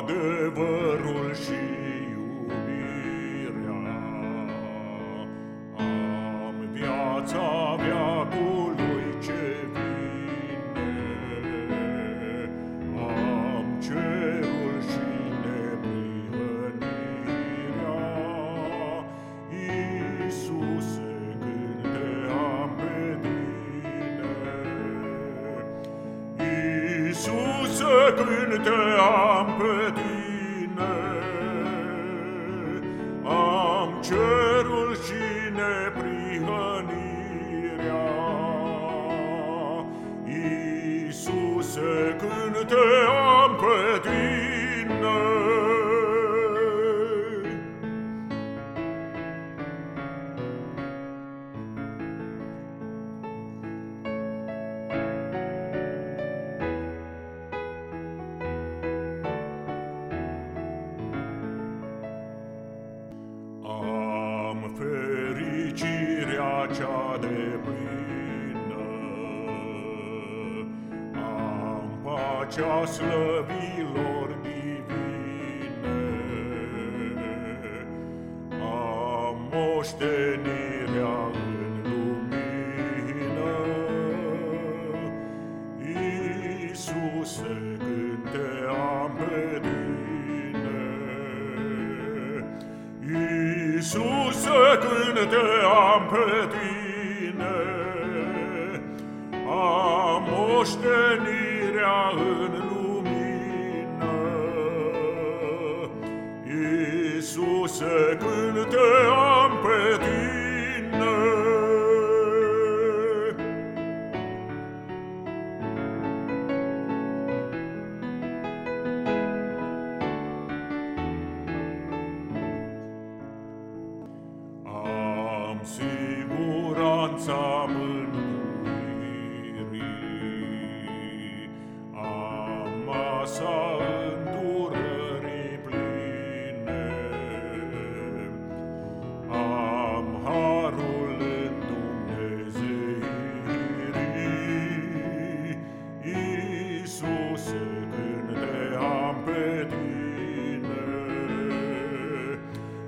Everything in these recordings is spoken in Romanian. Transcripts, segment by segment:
adevărul și Iisuse, când te am pe tine, am cerul și neprihănirea. Iisuse, când te pacea slăvilor divine, Am moștenirea în lumină. Iisuse, când te am pe tine, Iisuse, când te am pe tine, moștenirea în lumină. Iisuse, când te am pe tine, Am siguranța mea, masa îndurării pline, Am harul îndumnezeirii, Iisuse, când te am pe tine,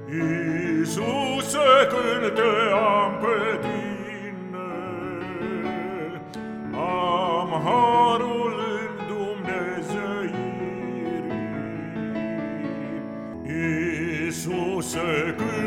Iisuse, când te am pe tine, am harul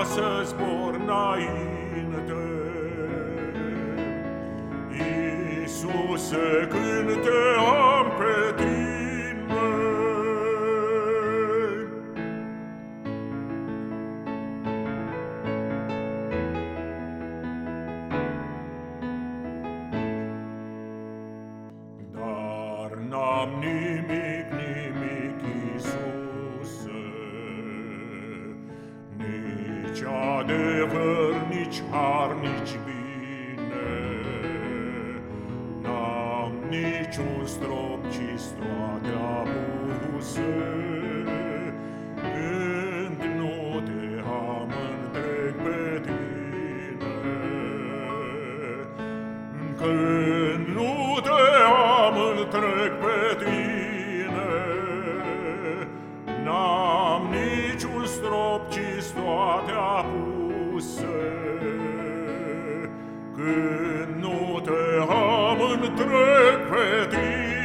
ca să zbor înainte. Iisuse, când te am pe tine, Dar n-am nimic adevăr, nici har, nici bine. N-am niciun strop, ci stroate apuse, Când nu te am întreg pe tine. Când note haben trägt